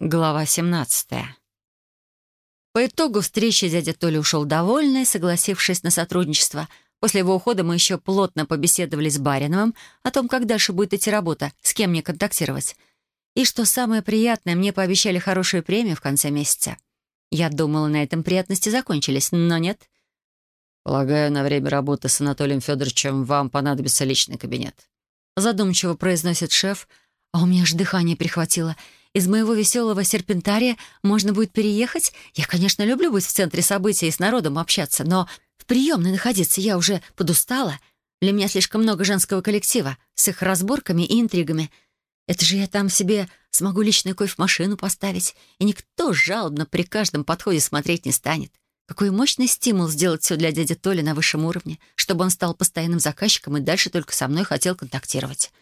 Глава 17. По итогу встречи дядя Толя ушел довольный, согласившись на сотрудничество. После его ухода мы еще плотно побеседовали с Бариновым о том, как дальше будет идти работа, с кем мне контактировать. И что самое приятное, мне пообещали хорошую премию в конце месяца. Я думала, на этом приятности закончились, но нет. «Полагаю, на время работы с Анатолием Федоровичем вам понадобится личный кабинет», задумчиво произносит шеф, а у меня аж дыхание перехватило — из моего веселого серпентария можно будет переехать. Я, конечно, люблю быть в центре событий и с народом общаться, но в приемной находиться я уже подустала. Для меня слишком много женского коллектива с их разборками и интригами. Это же я там себе смогу личную кофемашину поставить, и никто жалобно при каждом подходе смотреть не станет. Какой мощный стимул сделать все для дяди Толи на высшем уровне, чтобы он стал постоянным заказчиком и дальше только со мной хотел контактировать.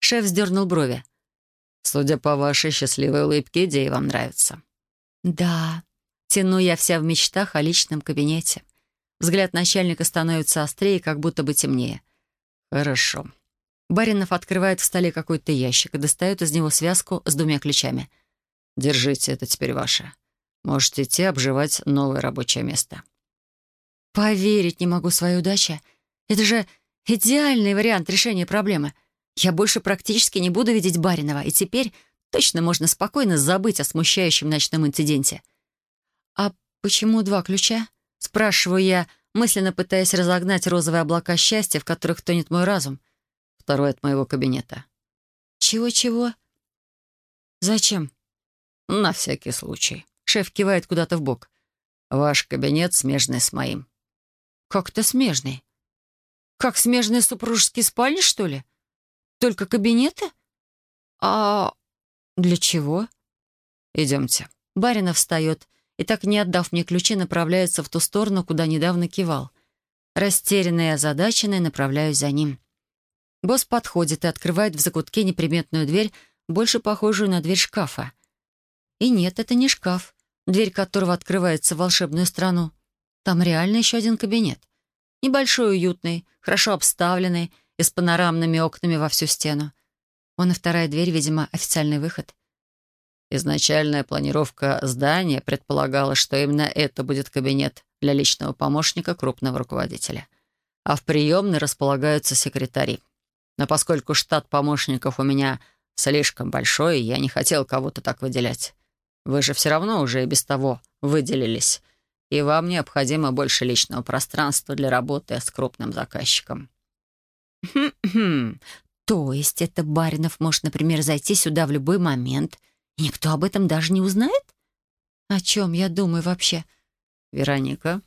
Шеф сдернул брови. Судя по вашей счастливой улыбке, идея вам нравится. Да, тяну я вся в мечтах о личном кабинете. Взгляд начальника становится острее, как будто бы темнее. Хорошо. Баринов открывает в столе какой-то ящик и достает из него связку с двумя ключами. Держите, это теперь ваше. Можете идти обживать новое рабочее место. Поверить не могу своей удаче. Это же идеальный вариант решения проблемы — я больше практически не буду видеть Баринова, и теперь точно можно спокойно забыть о смущающем ночном инциденте. «А почему два ключа?» — спрашиваю я, мысленно пытаясь разогнать розовые облака счастья, в которых тонет мой разум. Второй от моего кабинета. «Чего-чего?» «Зачем?» «На всякий случай». Шеф кивает куда-то в бок. «Ваш кабинет смежный с моим». «Как-то смежный? Как смежные супружеские спальни, что ли?» Только кабинеты? А для чего? Идемте. Баринов встает и, так не отдав мне ключи, направляется в ту сторону, куда недавно кивал. Растерянная и озадаченная, направляюсь за ним. Босс подходит и открывает в закутке неприметную дверь, больше похожую на дверь шкафа. И нет, это не шкаф, дверь которого открывается в волшебную страну. Там реально еще один кабинет. Небольшой, уютный, хорошо обставленный — и с панорамными окнами во всю стену. Вон и вторая дверь, видимо, официальный выход. Изначальная планировка здания предполагала, что именно это будет кабинет для личного помощника крупного руководителя. А в приемной располагаются секретари. Но поскольку штат помощников у меня слишком большой, я не хотел кого-то так выделять. Вы же все равно уже и без того выделились, и вам необходимо больше личного пространства для работы с крупным заказчиком. Хм-хм. То есть это Баринов может, например, зайти сюда в любой момент, и никто об этом даже не узнает? О чем я думаю вообще? Вероника?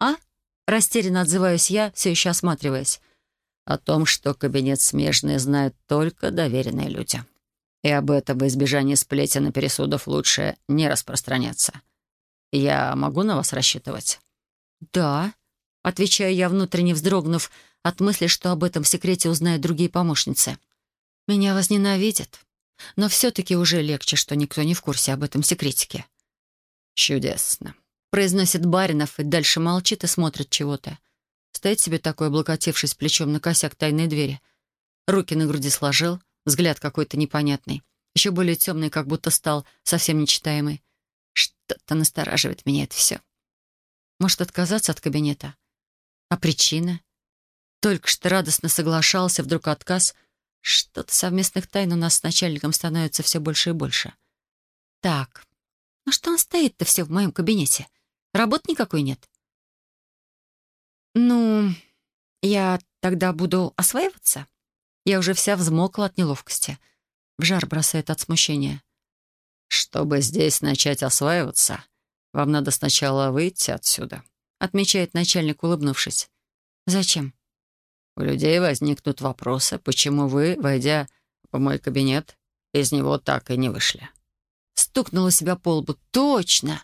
А? Растерянно отзываюсь я, все еще осматриваясь. О том, что кабинет смежный знают только доверенные люди. И об этом в избежании сплетен и пересудов лучше не распространяться. Я могу на вас рассчитывать? Да, отвечаю я, внутренне вздрогнув от мысли, что об этом секрете узнают другие помощницы. Меня возненавидят. Но все-таки уже легче, что никто не в курсе об этом секретике. «Чудесно», — произносит Баринов и дальше молчит и смотрит чего-то. Стоит себе такой, облокотившись плечом на косяк тайной двери. Руки на груди сложил, взгляд какой-то непонятный. Еще более темный, как будто стал совсем нечитаемый. Что-то настораживает меня это все. Может, отказаться от кабинета? А причина? Только что радостно соглашался, вдруг отказ. Что-то совместных тайн у нас с начальником становится все больше и больше. Так, ну что он стоит-то все в моем кабинете? Работы никакой нет. Ну, я тогда буду осваиваться? Я уже вся взмокла от неловкости. В жар бросает от смущения. «Чтобы здесь начать осваиваться, вам надо сначала выйти отсюда», отмечает начальник, улыбнувшись. «Зачем?» У людей возникнут вопросы, почему вы, войдя в мой кабинет, из него так и не вышли. Стукнула себя по лбу. «Точно!»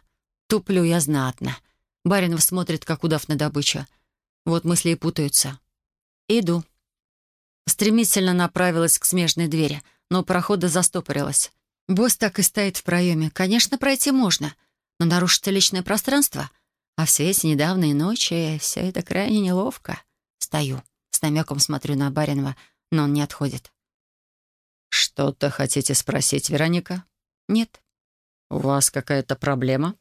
Туплю я знатно. Баринов смотрит, как удав на добычу. Вот мысли и путаются. Иду. Стремительно направилась к смежной двери, но прохода застопорилась. Босс так и стоит в проеме. Конечно, пройти можно, но нарушится личное пространство. А все эти недавние ночи, все это крайне неловко. Стою. С намеком смотрю на Баринова, но он не отходит. «Что-то хотите спросить, Вероника?» «Нет». «У вас какая-то проблема?»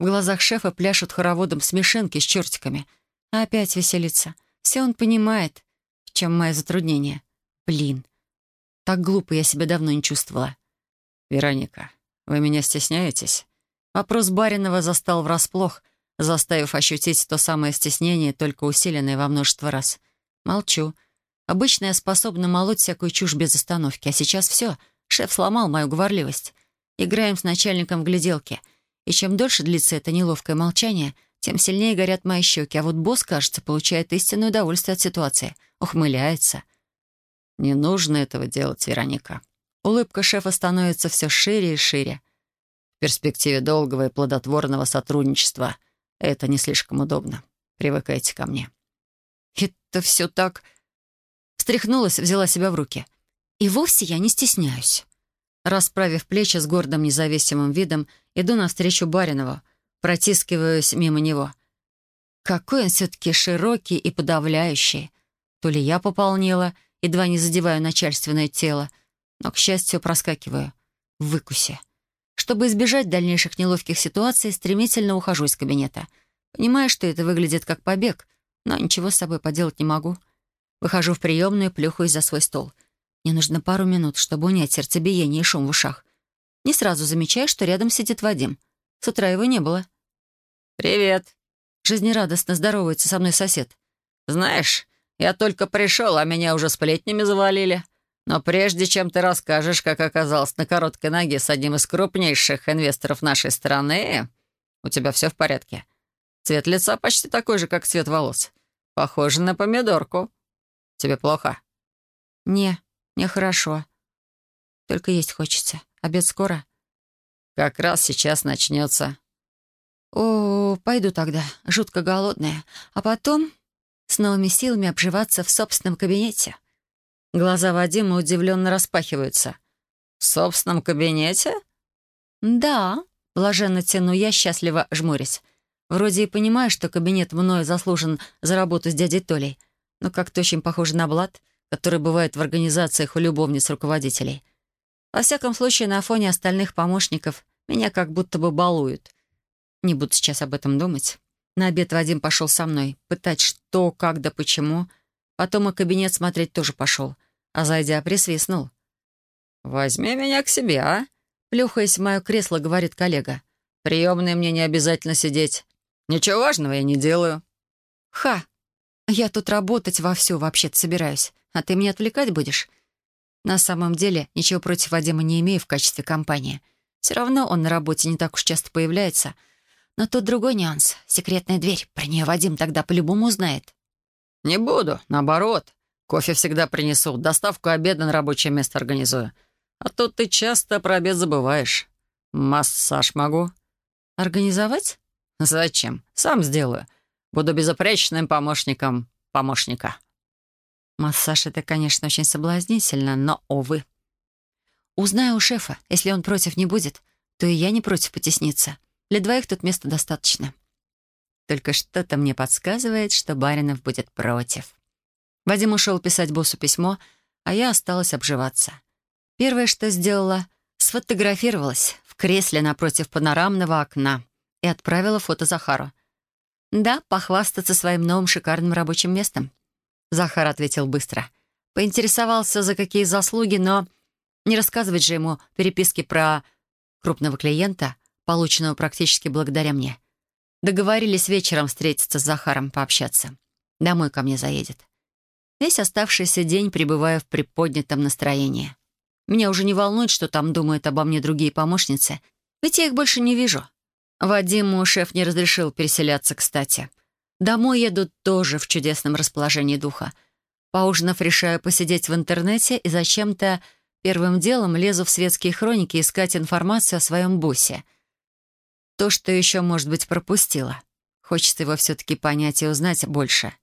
В глазах шефа пляшут хороводом смешинки с чертиками. А опять веселится. Все он понимает, в чем мое затруднение. Блин, так глупо я себя давно не чувствовала. «Вероника, вы меня стесняетесь?» Вопрос Баринова застал врасплох, заставив ощутить то самое стеснение, только усиленное во множество раз. Молчу. Обычно я способна молоть всякую чушь без остановки, а сейчас все. Шеф сломал мою говорливость. Играем с начальником в гляделке. И чем дольше длится это неловкое молчание, тем сильнее горят мои щеки. А вот босс, кажется, получает истинное удовольствие от ситуации. Ухмыляется. «Не нужно этого делать, Вероника». Улыбка шефа становится все шире и шире. В перспективе долгого и плодотворного сотрудничества это не слишком удобно. Привыкайте ко мне. Это все так... Встряхнулась, взяла себя в руки. И вовсе я не стесняюсь. Расправив плечи с гордым независимым видом, иду навстречу Баринову, протискиваюсь мимо него. Какой он все-таки широкий и подавляющий. То ли я пополнила, едва не задеваю начальственное тело, но, к счастью, проскакиваю. В выкусе. Чтобы избежать дальнейших неловких ситуаций, стремительно ухожу из кабинета. Понимаю, что это выглядит как побег, но ничего с собой поделать не могу. Выхожу в приемную, плюхаюсь за свой стол. Мне нужно пару минут, чтобы унять сердцебиение и шум в ушах. Не сразу замечаю, что рядом сидит Вадим. С утра его не было. «Привет!» Жизнерадостно здоровается со мной сосед. «Знаешь, я только пришел, а меня уже сплетнями завалили. Но прежде чем ты расскажешь, как оказался на короткой ноге с одним из крупнейших инвесторов нашей страны, у тебя все в порядке. Цвет лица почти такой же, как цвет волос. Похоже на помидорку. Тебе плохо?» «Не, мне хорошо. Только есть хочется. Обед скоро?» «Как раз сейчас начнется». «О, пойду тогда. Жутко голодная. А потом с новыми силами обживаться в собственном кабинете». Глаза Вадима удивленно распахиваются. «В собственном кабинете?» «Да», — блаженно тяну я, счастливо жмурясь. Вроде и понимаю, что кабинет мною заслужен за работу с дядей Толей, но как-то очень похоже на блат, который бывает в организациях у любовниц руководителей. Во всяком случае, на фоне остальных помощников меня как будто бы балуют. Не буду сейчас об этом думать. На обед Вадим пошел со мной, пытать что, как да почему. Потом и кабинет смотреть тоже пошел, а зайдя, присвистнул. «Возьми меня к себе, а?» Плюхаясь в мое кресло, говорит коллега. «Приемной мне не обязательно сидеть. Ничего важного я не делаю». «Ха! Я тут работать вовсю вообще-то собираюсь, а ты меня отвлекать будешь?» На самом деле, ничего против Вадима не имею в качестве компании. Все равно он на работе не так уж часто появляется. Но тут другой нюанс. Секретная дверь. Про нее Вадим тогда по-любому узнает. «Не буду. Наоборот. Кофе всегда принесу. Доставку обеда на рабочее место организую. А тут ты часто про обед забываешь. Массаж могу». «Организовать?» «Зачем? Сам сделаю. Буду безупречным помощником помощника». Массаж — это, конечно, очень соблазнительно, но, увы. Узнаю у шефа. Если он против не будет, то и я не против потесниться. Для двоих тут места достаточно. Только что-то мне подсказывает, что Баринов будет против. Вадим ушел писать боссу письмо, а я осталась обживаться. Первое, что сделала, сфотографировалась в кресле напротив панорамного окна и отправила фото Захару. Да, похвастаться своим новым шикарным рабочим местом. Захар ответил быстро. Поинтересовался, за какие заслуги, но не рассказывать же ему переписки про крупного клиента, полученного практически благодаря мне. Договорились вечером встретиться с Захаром, пообщаться. Домой ко мне заедет. Весь оставшийся день пребываю в приподнятом настроении. Меня уже не волнует, что там думают обо мне другие помощницы, ведь я их больше не вижу. Вадиму шеф не разрешил переселяться, кстати. Домой еду тоже в чудесном расположении духа. Поужинав, решаю посидеть в интернете и зачем-то первым делом лезу в светские хроники искать информацию о своем боссе. То, что еще, может быть, пропустила. Хочется его все-таки понять и узнать больше.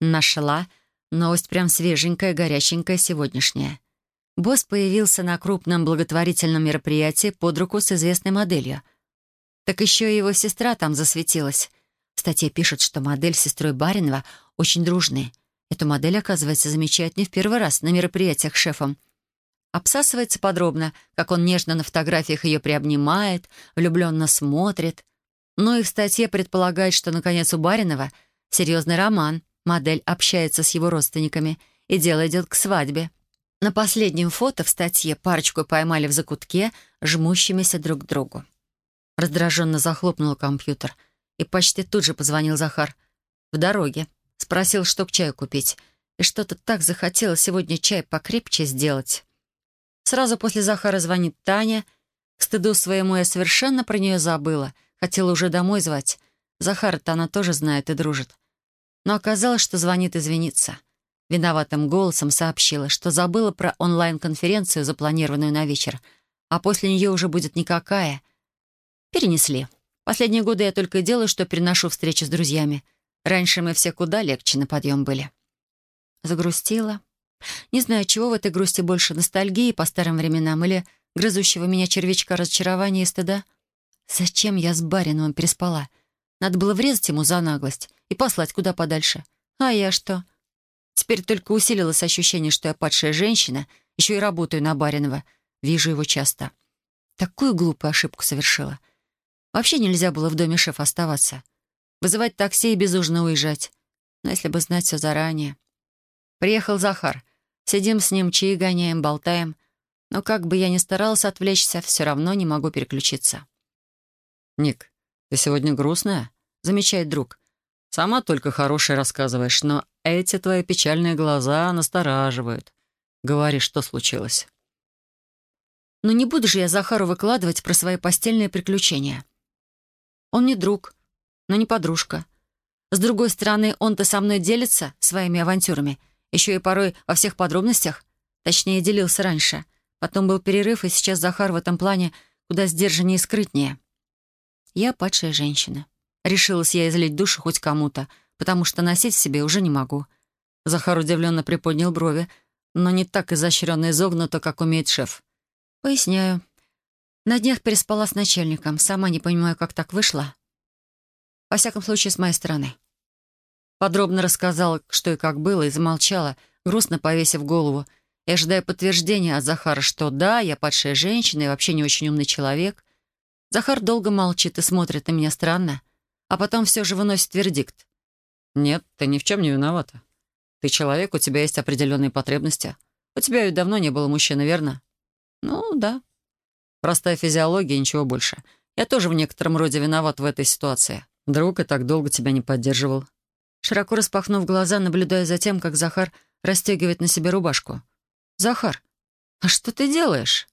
Нашла. Новость прям свеженькая, горяченькая, сегодняшняя. Босс появился на крупном благотворительном мероприятии под руку с известной моделью. Так еще и его сестра там засветилась. В статье пишут, что модель с сестрой Баринова очень дружные. Эту модель, оказывается, замечают не в первый раз на мероприятиях с шефом. Обсасывается подробно, как он нежно на фотографиях ее приобнимает, влюбленно смотрит. Ну и в статье предполагает, что, наконец, у Баринова серьезный роман, модель общается с его родственниками, и дело идет к свадьбе. На последнем фото в статье парочку поймали в закутке, жмущимися друг к другу. Раздраженно захлопнула компьютер, и почти тут же позвонил Захар. В дороге. Спросил, что к чаю купить. И что-то так захотелось сегодня чай покрепче сделать. Сразу после Захара звонит Таня. К стыду своему я совершенно про нее забыла. Хотела уже домой звать. Захара-то она тоже знает и дружит. Но оказалось, что звонит извиниться. Виноватым голосом сообщила, что забыла про онлайн-конференцию, запланированную на вечер, а после нее уже будет никакая. Перенесли. Последние годы я только и делаю, что переношу встречи с друзьями. Раньше мы все куда легче на подъем были. Загрустила. Не знаю, чего в этой грусти больше, ностальгии по старым временам или грызущего меня червячка разочарования и стыда. Зачем я с Бариновым переспала? Надо было врезать ему за наглость и послать куда подальше. А я что? Теперь только усилилось ощущение, что я падшая женщина, еще и работаю на Баринова. Вижу его часто. Такую глупую ошибку совершила. Вообще нельзя было в доме шефа оставаться. Вызывать такси и без ужина уезжать. Но если бы знать все заранее. Приехал Захар. Сидим с ним, чаи гоняем, болтаем. Но как бы я ни старалась отвлечься, все равно не могу переключиться. «Ник, ты сегодня грустная?» — замечает друг. «Сама только хорошее рассказываешь, но эти твои печальные глаза настораживают. Говори, что случилось?» «Но не буду же я Захару выкладывать про свои постельные приключения. Он не друг, но не подружка. С другой стороны, он-то со мной делится своими авантюрами, еще и порой во всех подробностях. Точнее, делился раньше. Потом был перерыв, и сейчас Захар в этом плане куда сдержаннее и скрытнее. Я падшая женщина. Решилась я излить душу хоть кому-то, потому что носить в себе уже не могу. Захар удивленно приподнял брови, но не так изощренно и изогнуто, как умеет шеф. Поясняю. На днях переспала с начальником. Сама не понимаю, как так вышло. Во всяком случае, с моей стороны. Подробно рассказала, что и как было, и замолчала, грустно повесив голову, и ожидая подтверждения от Захара, что да, я падшая женщина и вообще не очень умный человек. Захар долго молчит и смотрит на меня странно, а потом все же выносит вердикт. «Нет, ты ни в чем не виновата. Ты человек, у тебя есть определенные потребности. У тебя ведь давно не было мужчины, верно?» «Ну, да». Простая физиология, ничего больше. Я тоже в некотором роде виноват в этой ситуации. Друг и так долго тебя не поддерживал. Широко распахнув глаза, наблюдая за тем, как Захар расстегивает на себе рубашку. «Захар, а что ты делаешь?»